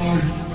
Lord.